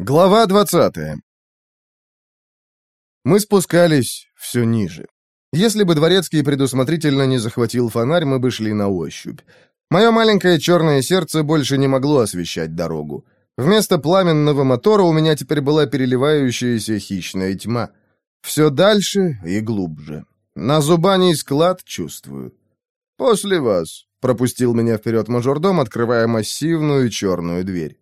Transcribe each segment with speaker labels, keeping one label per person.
Speaker 1: Глава 20 Мы спускались все ниже. Если бы Дворецкий предусмотрительно не захватил фонарь, мы бы шли на ощупь. Мое маленькое черное сердце больше не могло освещать дорогу. Вместо пламенного мотора у меня теперь была переливающаяся хищная тьма. Все дальше и глубже. На зубаний склад чувствую. «После вас», — пропустил меня вперед мажордом, открывая массивную черную дверь.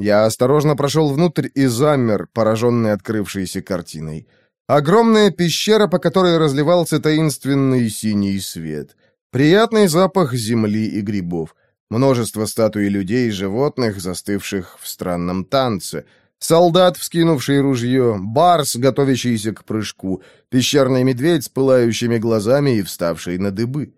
Speaker 1: Я осторожно прошел внутрь и замер, пораженный открывшейся картиной. Огромная пещера, по которой разливался таинственный синий свет. Приятный запах земли и грибов. Множество статуй людей и животных, застывших в странном танце. Солдат, вскинувший ружье, барс, готовящийся к прыжку, пещерный медведь с пылающими глазами и вставший на дыбы.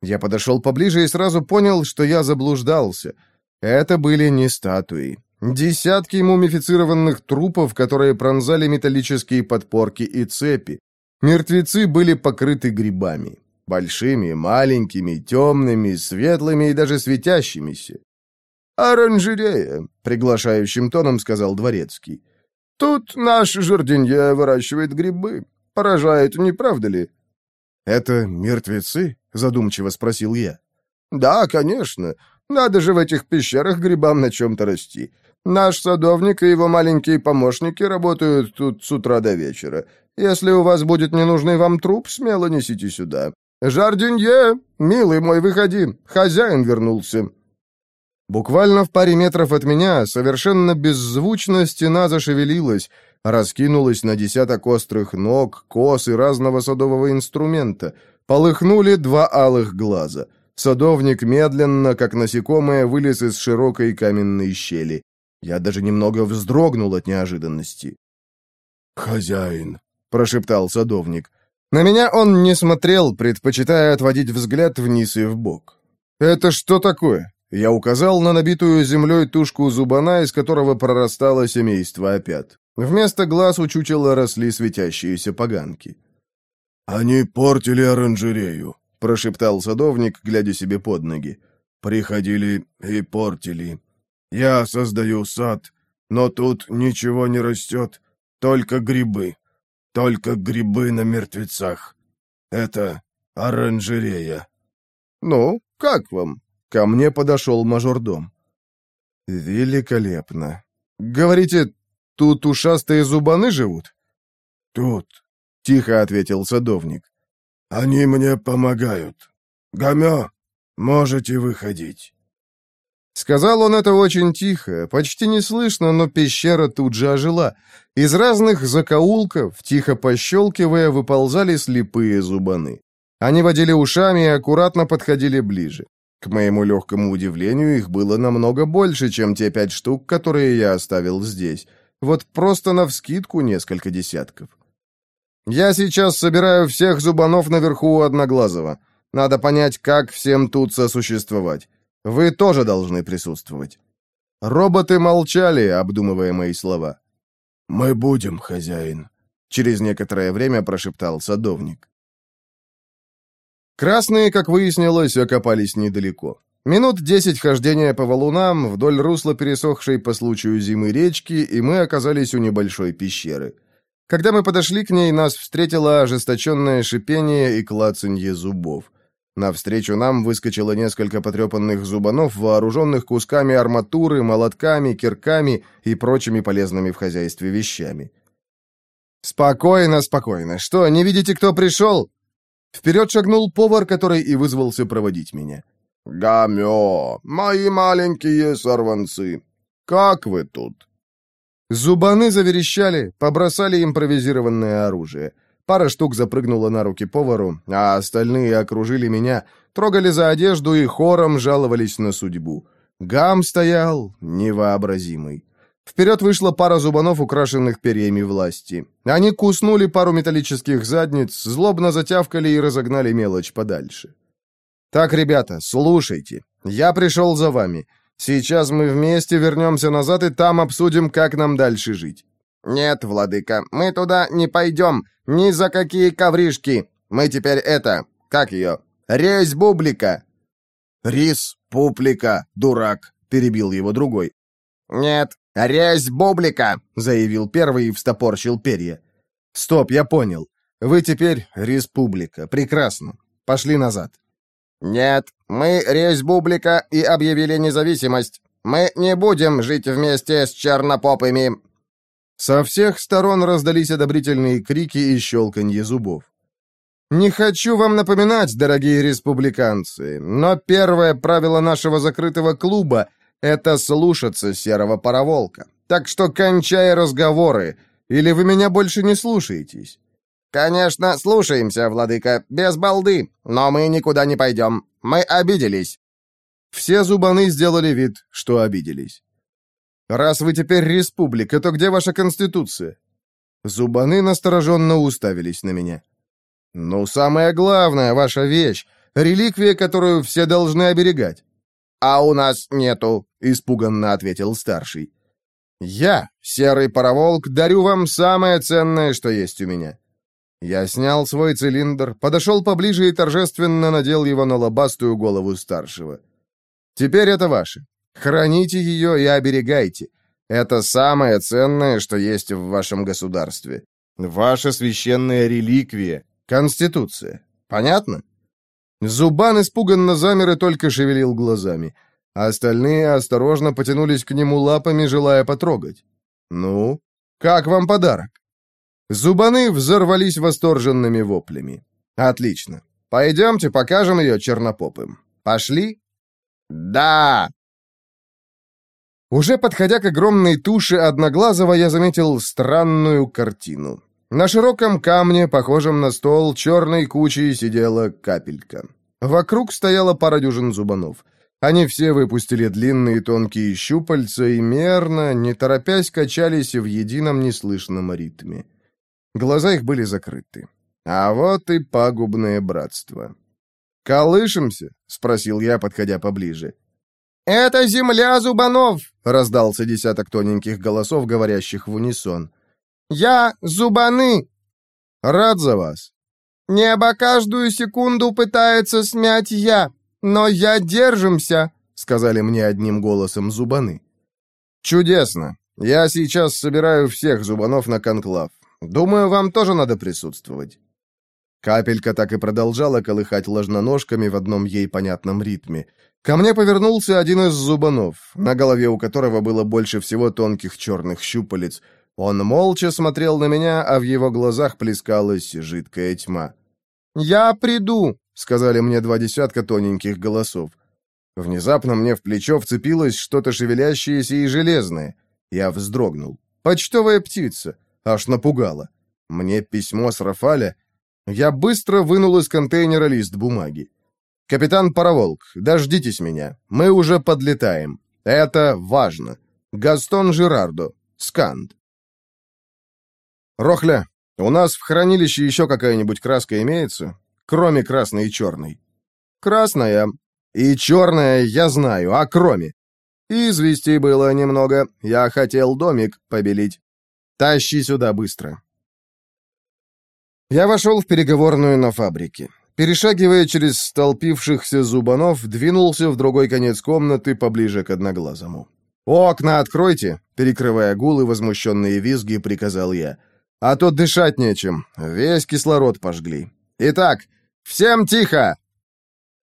Speaker 1: Я подошел поближе и сразу понял, что я заблуждался. Это были не статуи. Десятки мумифицированных трупов, которые пронзали металлические подпорки и цепи. Мертвецы были покрыты грибами. Большими, маленькими, темными, светлыми и даже светящимися. «Оранжерея», — приглашающим тоном сказал Дворецкий. «Тут наш жардинье выращивает грибы. Поражает, не правда ли?» «Это мертвецы?» — задумчиво спросил я. «Да, конечно. Надо же в этих пещерах грибам на чем-то расти. Наш садовник и его маленькие помощники работают тут с утра до вечера. Если у вас будет ненужный вам труп, смело несите сюда. Жардинье, милый мой, выходи, хозяин вернулся». Буквально в паре метров от меня совершенно беззвучно стена зашевелилась, раскинулась на десяток острых ног, кос и разного садового инструмента. Полыхнули два алых глаза. Садовник медленно, как насекомое, вылез из широкой каменной щели. Я даже немного вздрогнул от неожиданности.
Speaker 2: «Хозяин», —
Speaker 1: прошептал садовник. На меня он не смотрел, предпочитая отводить взгляд вниз и вбок. «Это что такое?» Я указал на набитую землей тушку зубана, из которого прорастало семейство опят. Вместо глаз у чучела росли светящиеся поганки.
Speaker 2: «Они портили оранжерею», — прошептал садовник, глядя себе под ноги. «Приходили и портили. Я создаю сад, но тут ничего не растет, только грибы. Только грибы на мертвецах. Это оранжерея».
Speaker 1: «Ну, как вам?» Ко мне подошел мажордом. «Великолепно. Говорите, тут ушастые зубаны живут?»
Speaker 2: «Тут», —
Speaker 1: тихо ответил садовник.
Speaker 2: «Они мне помогают. Гамё, можете выходить».
Speaker 1: Сказал он это очень тихо, почти не слышно, но пещера тут же ожила. Из разных закоулков, тихо пощелкивая, выползали слепые зубаны. Они водили ушами и аккуратно подходили ближе. К моему легкому удивлению, их было намного больше, чем те пять штук, которые я оставил здесь. Вот просто навскидку несколько десятков. Я сейчас собираю всех зубанов наверху у Одноглазого. Надо понять, как всем тут сосуществовать. Вы тоже должны присутствовать. Роботы молчали, обдумывая мои слова.
Speaker 2: «Мы будем, хозяин», — через некоторое время прошептал садовник.
Speaker 1: Красные, как выяснилось, окопались недалеко. Минут десять хождения по валунам вдоль русла пересохшей по случаю зимы речки, и мы оказались у небольшой пещеры. Когда мы подошли к ней, нас встретило ожесточенное шипение и клацанье зубов. Навстречу нам выскочило несколько потрепанных зубанов, вооруженных кусками арматуры, молотками, кирками и прочими полезными в хозяйстве вещами. «Спокойно, спокойно. Что, не видите, кто пришел?» Вперед шагнул повар, который и вызвался проводить меня.
Speaker 2: «Гамё, мои маленькие сорванцы, как вы тут?»
Speaker 1: Зубаны заверещали, побросали импровизированное оружие. Пара штук запрыгнула на руки повару, а остальные окружили меня, трогали за одежду и хором жаловались на судьбу. Гам стоял невообразимый. Вперед вышла пара зубанов, украшенных перьями власти. Они куснули пару металлических задниц, злобно затявкали и разогнали мелочь подальше. «Так, ребята, слушайте. Я пришел за вами. Сейчас мы вместе вернемся назад и там обсудим, как нам дальше жить». «Нет, владыка, мы туда не пойдем. Ни за какие ковришки. Мы теперь это... Как ее? Резь бублика».
Speaker 2: «Рис, пуплика, дурак», — перебил его другой.
Speaker 1: «Нет, «Резь бублика!» — заявил первый и встопорщил перья. «Стоп, я понял. Вы теперь республика. Прекрасно. Пошли назад». «Нет, мы резь бублика и объявили независимость. Мы не будем жить вместе с чернопопами». Со всех сторон раздались одобрительные крики и щелканье зубов. «Не хочу вам напоминать, дорогие республиканцы, но первое правило нашего закрытого клуба — это слушаться серого пароволка. Так что кончай разговоры, или вы меня больше не слушаетесь». «Конечно, слушаемся, владыка, без балды, но мы никуда не пойдем. Мы обиделись». Все зубаны сделали вид, что обиделись. «Раз вы теперь республика, то где ваша конституция?» Зубаны настороженно уставились на меня. «Ну, самое главное, ваша вещь, реликвия, которую все должны оберегать». «А у нас нету», — испуганно ответил старший. «Я, серый пароволк, дарю вам самое ценное, что есть у меня». Я снял свой цилиндр, подошел поближе и торжественно надел его на лобастую голову старшего. «Теперь это ваше. Храните ее и оберегайте. Это самое ценное, что есть в вашем государстве. Ваша священная реликвия, Конституция. Понятно? Зубан испуганно замер и только шевелил глазами. А остальные осторожно потянулись к нему лапами, желая потрогать. «Ну, как вам подарок?» Зубаны взорвались восторженными воплями. «Отлично. Пойдемте покажем ее чернопопым. Пошли?» «Да!» Уже подходя к огромной туше Одноглазого, я заметил странную картину. На широком камне, похожем на стол, черной кучей сидела капелька. Вокруг стояла пара дюжин зубанов. Они все выпустили длинные тонкие щупальца и мерно, не торопясь, качались в едином неслышном ритме. Глаза их были закрыты. А вот и пагубное братство. «Колышемся?» — спросил я, подходя поближе. «Это земля зубанов!» — раздался десяток тоненьких голосов, говорящих в унисон. Я зубаны!» «Рад за вас!» «Небо каждую секунду пытается смять я, но я держимся!» — сказали мне одним голосом зубаны. «Чудесно! Я сейчас собираю всех зубанов на конклав. Думаю, вам тоже надо присутствовать». Капелька так и продолжала колыхать ложноножками в одном ей понятном ритме. Ко мне повернулся один из зубанов, на голове у которого было больше всего тонких черных щупалец — он молча смотрел на меня, а в его глазах плескалась жидкая тьма. «Я приду», — сказали мне два десятка тоненьких голосов. Внезапно мне в плечо вцепилось что-то шевелящееся и железное. Я вздрогнул. «Почтовая птица!» Аж напугала. Мне письмо с Рафаля. Я быстро вынул из контейнера лист бумаги. «Капитан Пароволк, дождитесь меня. Мы уже подлетаем. Это важно. Гастон Жирардо. Сканд». «Рохля, у нас в хранилище еще какая-нибудь краска имеется? Кроме красной и черной?» «Красная. И черная, я знаю, а кроме?» «Извести было немного. Я хотел домик побелить. Тащи сюда быстро». Я вошел в переговорную на фабрике. Перешагивая через столпившихся зубанов, двинулся в другой конец комнаты поближе к одноглазому. «Окна откройте!» — перекрывая гул и возмущенные визги, приказал я — а то дышать нечем. Весь кислород пожгли. Итак, всем тихо!»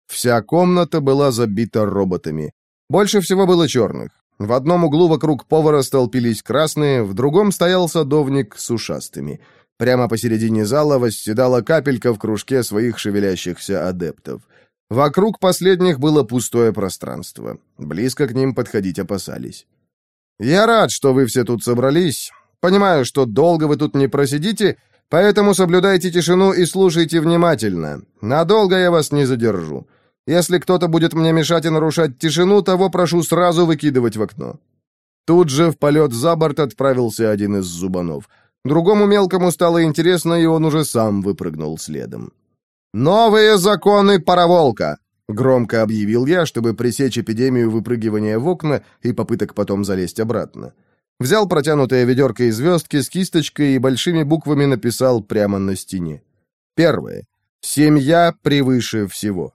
Speaker 1: Вся комната была забита роботами. Больше всего было черных. В одном углу вокруг повара столпились красные, в другом стоял садовник с ушастыми. Прямо посередине зала восседала капелька в кружке своих шевелящихся адептов. Вокруг последних было пустое пространство. Близко к ним подходить опасались. «Я рад, что вы все тут собрались. Понимаю, что долго вы тут не просидите, поэтому соблюдайте тишину и слушайте внимательно. Надолго я вас не задержу. Если кто-то будет мне мешать и нарушать тишину, того прошу сразу выкидывать в окно». Тут же в полет за борт отправился один из зубанов. Другому мелкому стало интересно, и он уже сам выпрыгнул следом. «Новые законы пароволка!» — громко объявил я, чтобы пресечь эпидемию выпрыгивания в окна и попыток потом залезть обратно. Взял протянутое ведерко и звездки с кисточкой и большими буквами написал прямо на стене. Первое. Семья превыше всего.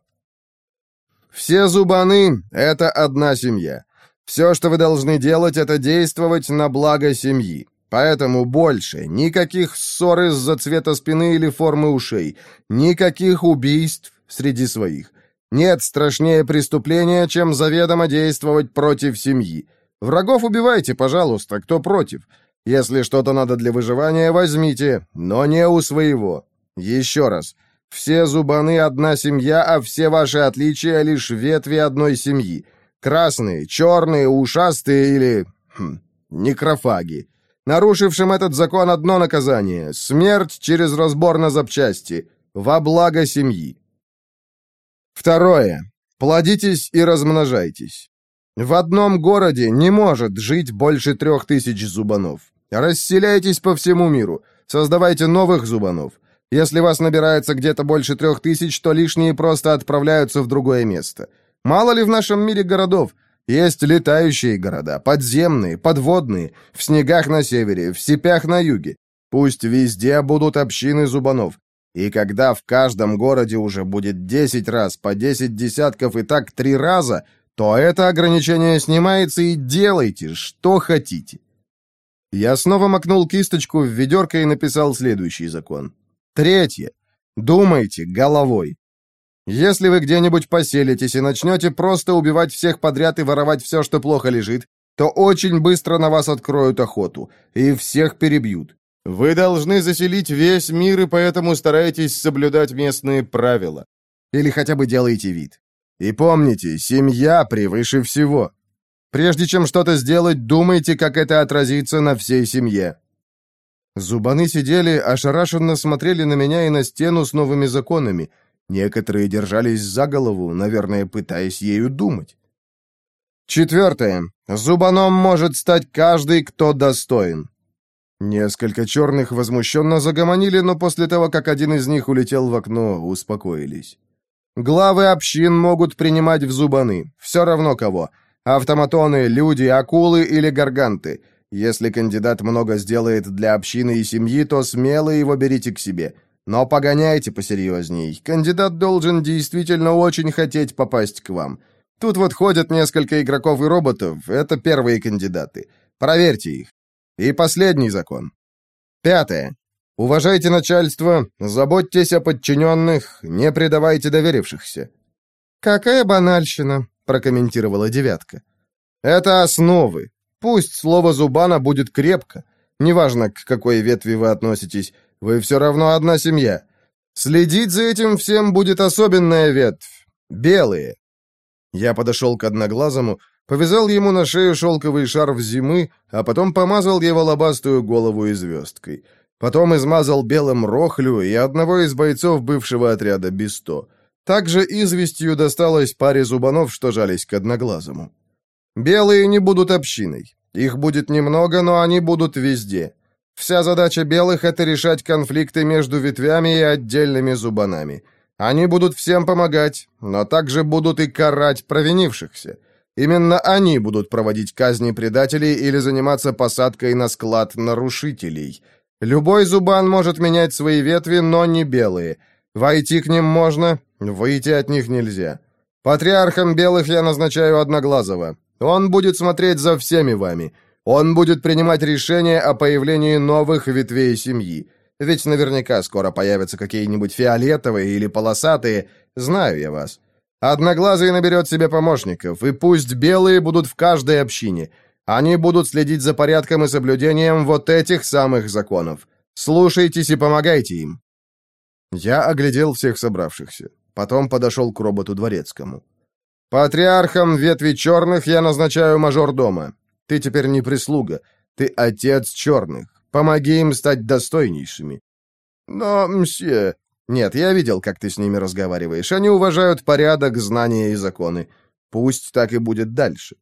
Speaker 1: Все зубаны — это одна семья. Все, что вы должны делать, это действовать на благо семьи. Поэтому больше никаких ссор из-за цвета спины или формы ушей, никаких убийств среди своих. Нет страшнее преступления, чем заведомо действовать против семьи. Врагов убивайте, пожалуйста, кто против. Если что-то надо для выживания, возьмите, но не у своего. Еще раз. Все зубаны — одна семья, а все ваши отличия — лишь ветви одной семьи. Красные, черные, ушастые или... Хм, некрофаги. Нарушившим этот закон одно наказание — смерть через разбор на запчасти, во благо семьи. Второе. Плодитесь и размножайтесь. В одном городе не может жить больше трех тысяч зубанов. Расселяйтесь по всему миру, создавайте новых зубанов. Если вас набирается где-то больше трех тысяч, то лишние просто отправляются в другое место. Мало ли в нашем мире городов? Есть летающие города, подземные, подводные, в снегах на севере, в степях на юге. Пусть везде будут общины зубанов. И когда в каждом городе уже будет 10 раз по 10 десятков и так три раза, то это ограничение снимается и делайте, что хотите. Я снова макнул кисточку в ведерко и написал следующий закон. Третье. Думайте головой. Если вы где-нибудь поселитесь и начнете просто убивать всех подряд и воровать все, что плохо лежит, то очень быстро на вас откроют охоту и всех перебьют. Вы должны заселить весь мир, и поэтому старайтесь соблюдать местные правила. Или хотя бы делайте вид. И помните, семья превыше всего. Прежде чем что-то сделать, думайте, как это отразится на всей семье. Зубаны сидели, ошарашенно смотрели на меня и на стену с новыми законами. Некоторые держались за голову, наверное, пытаясь ею думать. Четвертое. Зубаном может стать каждый, кто достоин. Несколько черных возмущенно загомонили, но после того, как один из них улетел в окно, успокоились. Главы общин могут принимать в зубаны, все равно кого. Автоматоны, люди, акулы или гарганты. Если кандидат много сделает для общины и семьи, то смело его берите к себе. Но погоняйте посерьезней. Кандидат должен действительно очень хотеть попасть к вам. Тут вот ходят несколько игроков и роботов. Это первые кандидаты. Проверьте их. И последний закон. Пятое. Уважайте начальство, заботьтесь о подчиненных, не предавайте доверившихся. «Какая банальщина», — прокомментировала девятка. «Это основы. Пусть слово Зубана будет крепко. Неважно, к какой ветви вы относитесь, вы все равно одна семья. Следить за этим всем будет особенная ветвь. Белые». Я подошел к одноглазому, повязал ему на шею шелковый шарф зимы, а потом помазал его лобастую голову и звездкой. Потом измазал белым рохлю и одного из бойцов бывшего отряда Бесто. Также известью досталось паре зубанов, что жались к одноглазому. Белые не будут общиной. Их будет немного, но они будут везде. Вся задача белых — это решать конфликты между ветвями и отдельными зубанами. Они будут всем помогать, но также будут и карать провинившихся. Именно они будут проводить казни предателей или заниматься посадкой на склад нарушителей. Любой зубан может менять свои ветви, но не белые. Войти к ним можно, выйти от них нельзя. Патриархом белых я назначаю Одноглазого. Он будет смотреть за всеми вами. Он будет принимать решения о появлении новых ветвей семьи. Ведь наверняка скоро появятся какие-нибудь фиолетовые или полосатые. Знаю я вас. Одноглазый наберет себе помощников, и пусть белые будут в каждой общине. Они будут следить за порядком и соблюдением вот этих самых законов. Слушайтесь и помогайте им». Я оглядел всех собравшихся. Потом подошел к роботу дворецкому. Патриархом ветви черных я назначаю мажор-дома. Ты теперь не прислуга. Ты отец черных. Помоги им стать достойнейшими. Но, мсье... Нет, я видел, как ты с ними разговариваешь. Они уважают порядок, знания и законы. Пусть так и будет дальше.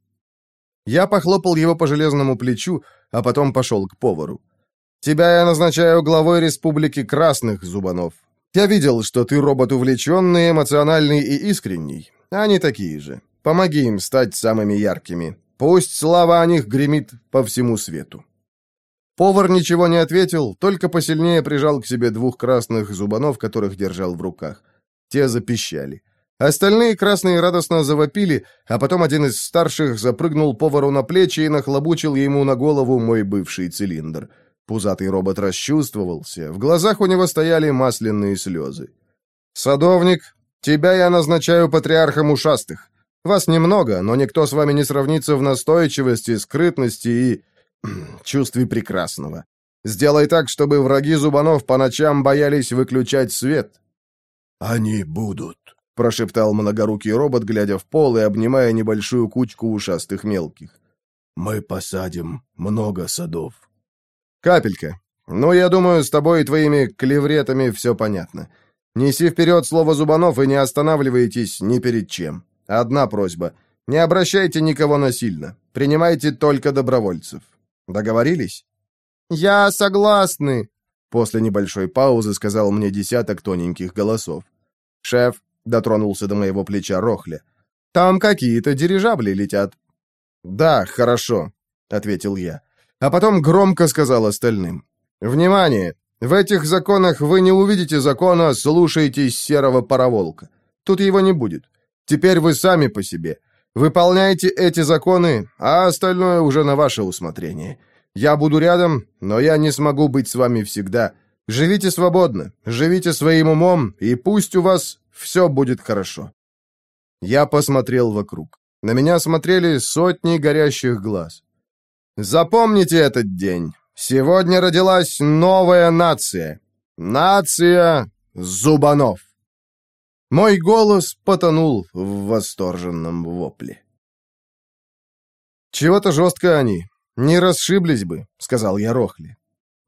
Speaker 1: Я похлопал его по железному плечу, а потом пошел к повару. «Тебя я назначаю главой Республики Красных Зубанов. Я видел, что ты робот увлеченный, эмоциональный и искренний. Они такие же. Помоги им стать самыми яркими. Пусть слава о них гремит по всему свету. Повар ничего не ответил, только посильнее прижал к себе двух красных зубанов, которых держал в руках. Те запищали. Остальные красные радостно завопили, а потом один из старших запрыгнул повару на плечи и нахлобучил ему на голову мой бывший цилиндр. Пузатый робот расчувствовался, в глазах у него стояли масляные слезы. «Садовник, тебя я назначаю патриархом ушастых. Вас немного, но никто с вами не сравнится в настойчивости, скрытности и... чувстве прекрасного. Сделай так, чтобы враги Зубанов по ночам боялись выключать свет».
Speaker 2: «Они будут», —
Speaker 1: прошептал многорукий робот, глядя в пол и обнимая небольшую кучку ушастых мелких.
Speaker 2: «Мы посадим много садов».
Speaker 1: «Капелька. Ну, я думаю, с тобой и твоими клевретами все понятно. Неси вперед слово Зубанов и не останавливайтесь ни перед чем. Одна просьба. Не обращайте никого насильно. Принимайте только добровольцев. Договорились?» «Я согласны», — после небольшой паузы сказал мне десяток тоненьких голосов. «Шеф, — дотронулся до моего плеча Рохля. «Там какие-то дирижабли летят». «Да, хорошо», — ответил я. А потом громко сказал остальным. «Внимание! В этих законах вы не увидите закона «слушайтесь серого пароволка». Тут его не будет. Теперь вы сами по себе. Выполняйте эти законы, а остальное уже на ваше усмотрение. Я буду рядом, но я не смогу быть с вами всегда. Живите свободно, живите своим умом, и пусть у вас все будет хорошо. Я посмотрел вокруг. На меня смотрели сотни горящих глаз. Запомните этот день. Сегодня родилась новая нация. Нация Зубанов. Мой голос потонул в восторженном вопле. «Чего-то жестко они. Не расшиблись бы», — сказал я Рохли.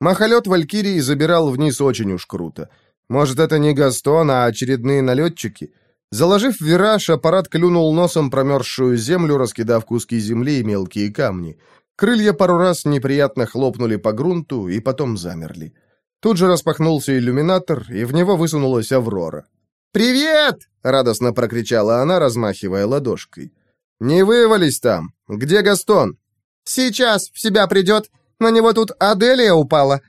Speaker 1: Махолет Валькирии забирал вниз очень уж круто. Может, это не Гастон, а очередные налетчики? Заложив вираж, аппарат клюнул носом промерзшую землю, раскидав куски земли и мелкие камни. Крылья пару раз неприятно хлопнули по грунту и потом замерли. Тут же распахнулся иллюминатор, и в него высунулась Аврора. «Привет!» — радостно прокричала она, размахивая ладошкой. «Не вывались там! Где Гастон?» «Сейчас в себя придет. На него тут Аделия упала.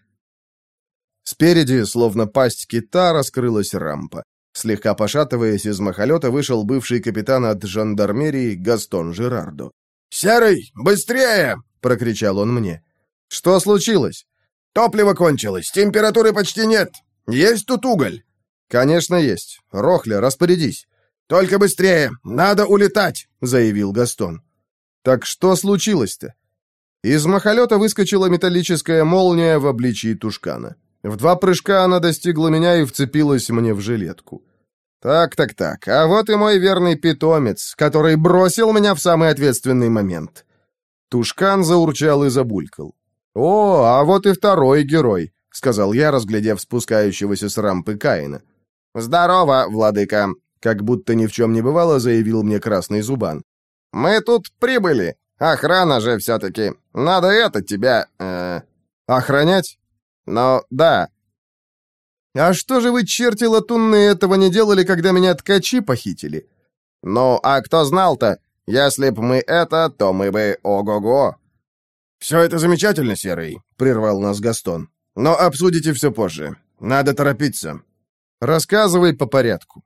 Speaker 1: Спереди, словно пасть кита, раскрылась рампа. Слегка пошатываясь из махолета, вышел бывший капитан от жандармерии Гастон Жерардо.
Speaker 2: «Серый, быстрее!» — прокричал он мне.
Speaker 1: «Что случилось?»
Speaker 2: «Топливо кончилось, температуры почти нет. Есть тут уголь?»
Speaker 1: «Конечно есть. Рохля, распорядись».
Speaker 2: «Только быстрее! Надо улетать!» — заявил Гастон.
Speaker 1: «Так что случилось-то?» Из махолета выскочила металлическая молния в обличии тушкана. В два прыжка она достигла меня и вцепилась мне в жилетку. Так-так-так, а вот и мой верный питомец, который бросил меня в самый ответственный момент. Тушкан заурчал и забулькал. «О, а вот и второй герой», — сказал я, разглядев спускающегося с рампы Каина. «Здорово, владыка», — как будто ни в чем не бывало, заявил мне красный зубан. «Мы тут прибыли. Охрана же все-таки. Надо это тебя... Э, охранять?» Но да. А что же вы, черти латунные, этого не делали, когда меня ткачи похитили? Ну, а кто знал-то? Если б мы это, то мы бы ого-го.
Speaker 2: Все это замечательно, Серый, прервал нас Гастон. Но обсудите все позже. Надо торопиться.
Speaker 1: Рассказывай по порядку.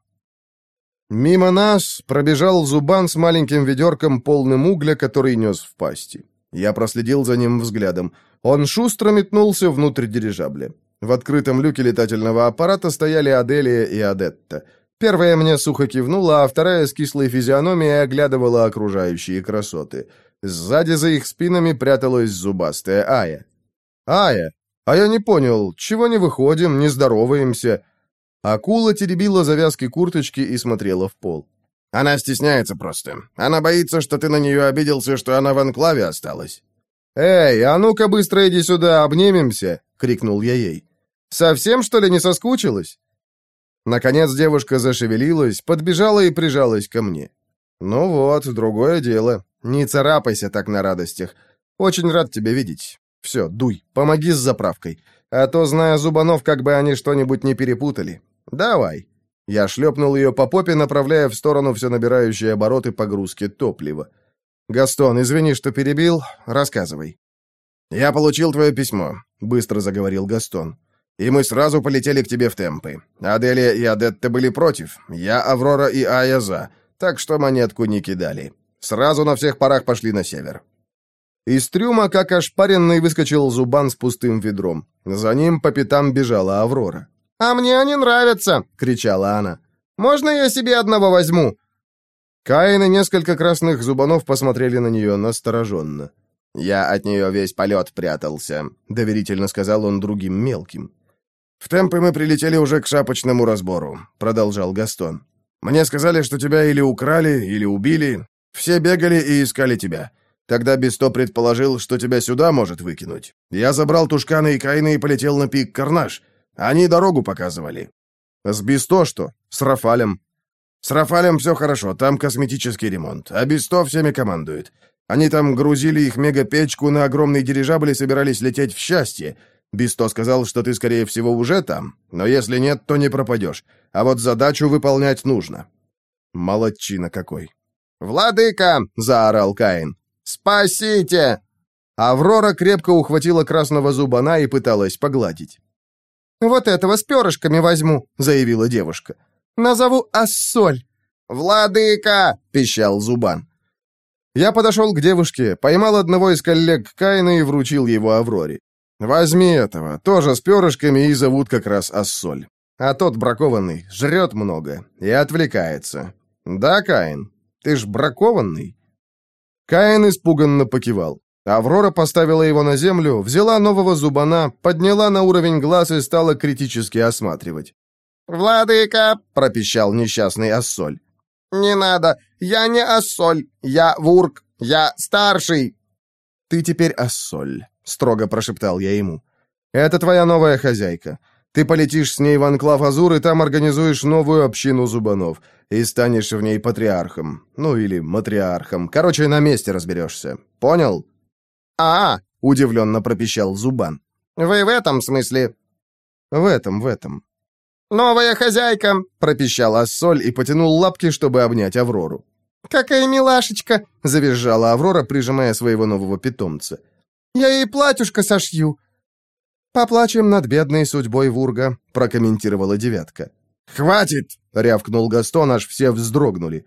Speaker 1: Мимо нас пробежал Зубан с маленьким ведерком, полным угля, который нес в пасти. Я проследил за ним взглядом. Он шустро метнулся внутрь дирижабля. В открытом люке летательного аппарата стояли Аделия и Адетта. Первая мне сухо кивнула, а вторая с кислой физиономией оглядывала окружающие красоты. Сзади за их спинами пряталась зубастая Ая. «Ая, а я не понял, чего не выходим, не здороваемся?» Акула теребила завязки курточки и смотрела в пол.
Speaker 2: «Она стесняется просто. Она боится, что ты на нее обиделся, что она в анклаве осталась».
Speaker 1: «Эй, а ну-ка быстро иди сюда, обнимемся!» — крикнул я ей. «Совсем, что ли, не соскучилась?» Наконец девушка зашевелилась, подбежала и прижалась ко мне. «Ну вот, другое дело. Не царапайся так на радостях. Очень рад тебя видеть. Все, дуй, помоги с заправкой. А то, зная зубанов, как бы они что-нибудь не перепутали. Давай». Я шлепнул ее по попе, направляя в сторону все набирающие обороты погрузки топлива. «Гастон, извини, что перебил. Рассказывай».
Speaker 2: «Я получил твое письмо», — быстро заговорил Гастон. и мы сразу полетели к тебе в темпы. Аделия и Адетта были против, я, Аврора и Ая за, так что монетку не кидали. Сразу на всех парах пошли на север.
Speaker 1: Из трюма, как ошпаренный, выскочил Зубан с пустым ведром. За ним по пятам бежала Аврора.
Speaker 3: «А мне они нравятся!» — кричала она. «Можно я себе одного возьму?»
Speaker 1: Каин и несколько красных зубанов посмотрели на нее настороженно.
Speaker 2: «Я от нее весь полет прятался», — доверительно сказал он другим мелким. «В темпы мы прилетели уже к шапочному разбору», — продолжал Гастон. «Мне сказали, что тебя или украли, или убили. Все бегали и искали тебя. Тогда Бесто предположил, что тебя сюда может выкинуть. Я забрал Тушкана и Каина и полетел на пик Карнаж. Они дорогу показывали».
Speaker 1: «С Бесто что? С Рафалем?»
Speaker 2: «С Рафалем все хорошо, там косметический ремонт, а Бесто всеми командует. Они там грузили их мегапечку на огромный дирижабль и собирались лететь в счастье. Бисто сказал, что ты, скорее всего, уже там, но если нет, то не пропадешь. А вот задачу выполнять нужно».
Speaker 1: «Молодчина какой!»
Speaker 3: «Владыка!» — заорал Каин. «Спасите!»
Speaker 1: Аврора крепко ухватила красного зубана и пыталась погладить.
Speaker 3: «Вот этого с перышками возьму», — заявила девушка. «Назову Ассоль».
Speaker 1: «Владыка!» — пищал зубан. Я подошел к девушке, поймал одного из коллег Каина и вручил его Авроре. «Возьми этого, тоже с перышками и зовут как раз Ассоль. А тот бракованный, жрет много и отвлекается. Да, Каин, ты ж бракованный?» Каин испуганно покивал. Аврора поставила его на землю, взяла нового зубана, подняла на уровень глаз и стала критически осматривать.
Speaker 3: «Владыка!»
Speaker 1: — пропищал несчастный Ассоль.
Speaker 3: «Не надо! Я не Ассоль! Я Вурк! Я старший!»
Speaker 1: «Ты теперь Ассоль строго прошептал я ему. «Это твоя новая хозяйка. Ты полетишь с ней в Анклав Азур, и там организуешь новую общину зубанов, и станешь в ней патриархом. Ну, или матриархом. Короче, на месте разберешься. Понял?»
Speaker 3: «А, —
Speaker 1: удивленно пропищал Зубан.
Speaker 3: «Вы в этом смысле?»
Speaker 1: «В этом, в этом».
Speaker 3: «Новая хозяйка!»
Speaker 1: — пропищал Ассоль и потянул лапки, чтобы обнять Аврору.
Speaker 3: «Какая милашечка!»
Speaker 1: — завизжала Аврора, прижимая своего нового питомца.
Speaker 3: Я ей платьюшко сошью».
Speaker 1: «Поплачем над бедной судьбой Вурга», — прокомментировала девятка.
Speaker 2: «Хватит!» — рявкнул Гастон, аж все вздрогнули.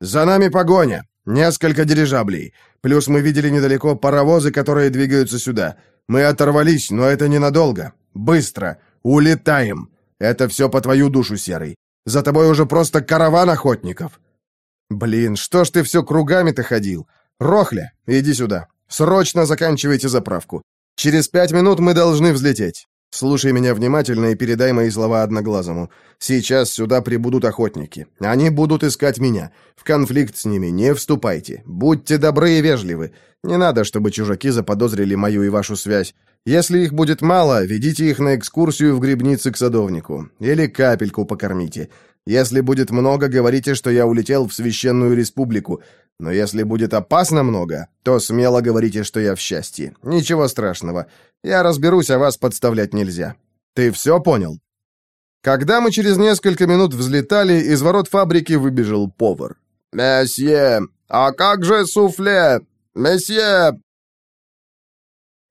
Speaker 2: «За нами погоня! Несколько дирижаблей. Плюс мы видели недалеко паровозы, которые двигаются сюда. Мы оторвались, но это ненадолго. Быстро! Улетаем! Это все по твою душу, Серый. За тобой уже просто караван охотников!»
Speaker 1: «Блин, что ж ты все кругами-то ходил? Рохля, иди сюда!» Срочно заканчивайте заправку. Через пять минут мы должны взлететь. Слушай меня внимательно и передай мои слова одноглазому. Сейчас сюда прибудут охотники. Они будут искать меня. В конфликт с ними не вступайте. Будьте добры и вежливы. Не надо, чтобы чужаки заподозрили мою и вашу связь. Если их будет мало, ведите их на экскурсию в грибницы к садовнику. Или капельку покормите. Если будет много, говорите, что я улетел в священную республику. Но если будет опасно много, то смело говорите, что я в счастье. Ничего страшного. Я разберусь, а вас подставлять нельзя. Ты все понял?» Когда мы через несколько минут взлетали, из ворот фабрики выбежал повар.
Speaker 3: «Месье, а как же суфле? Месье!»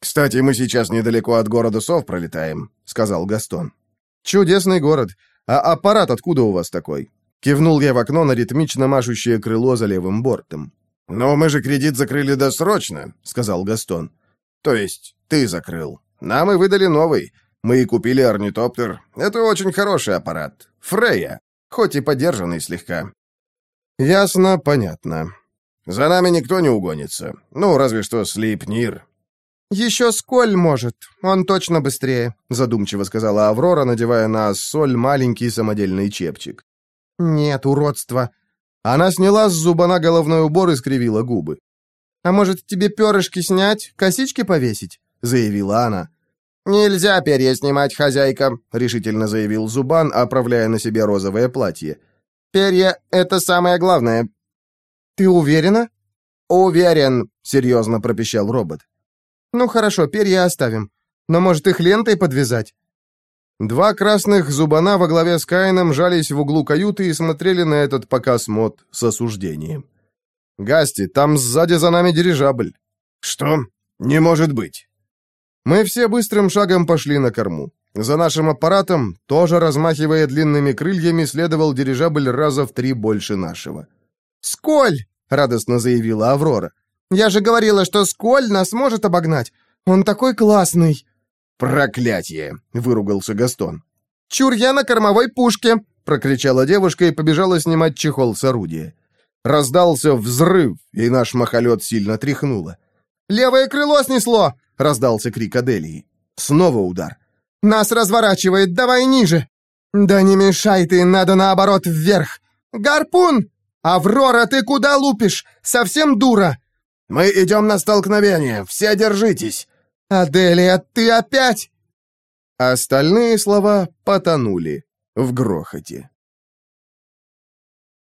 Speaker 2: «Кстати, мы сейчас недалеко от города Сов пролетаем», — сказал Гастон.
Speaker 1: «Чудесный город. А аппарат откуда у вас такой?» Кивнул я в окно на ритмично машущее крыло за левым бортом.
Speaker 2: «Но мы же кредит закрыли досрочно», — сказал Гастон. «То есть ты закрыл. Нам и выдали новый. Мы и купили орнитоптер. Это очень хороший аппарат. Фрея, хоть и подержанный слегка».
Speaker 1: «Ясно, понятно.
Speaker 2: За нами никто не угонится. Ну, разве что Слипнир».
Speaker 3: «Еще Сколь может. Он точно быстрее», — задумчиво сказала Аврора, надевая на соль маленький самодельный чепчик. «Нет, уродство».
Speaker 1: Она сняла с зубана головной убор и скривила губы.
Speaker 3: «А может, тебе перышки снять, косички повесить?» — заявила она.
Speaker 1: «Нельзя перья снимать, хозяйка», — решительно заявил Зубан, оправляя на себе розовое платье. «Перья — это самое главное».
Speaker 3: «Ты уверена?»
Speaker 1: «Уверен», — серьезно пропищал робот.
Speaker 3: «Ну хорошо, перья оставим. Но может их лентой подвязать?»
Speaker 1: Два красных зубана во главе с Каином жались в углу каюты и смотрели на этот показ мод с осуждением. «Гасти, там сзади за нами дирижабль».
Speaker 2: «Что? Не может быть».
Speaker 1: Мы все быстрым шагом пошли на корму. За нашим аппаратом, тоже размахивая длинными крыльями, следовал дирижабль раза в три больше нашего.
Speaker 3: «Сколь!» — радостно заявила Аврора. «Я же говорила, что Сколь нас может обогнать. Он такой классный!»
Speaker 1: «Проклятие!» — выругался Гастон.
Speaker 3: «Чур я на кормовой пушке!»
Speaker 1: — прокричала девушка и побежала снимать чехол с орудия. Раздался взрыв, и наш махолет сильно тряхнуло.
Speaker 3: «Левое крыло снесло!» — раздался крик Аделии. Снова удар. «Нас разворачивает, давай ниже!» «Да не мешай ты, надо наоборот вверх!» «Гарпун! Аврора, ты куда лупишь? Совсем дура!»
Speaker 2: «Мы идем на столкновение, все держитесь!»
Speaker 3: «Аделия, ты опять?»
Speaker 1: Остальные слова потонули в грохоте.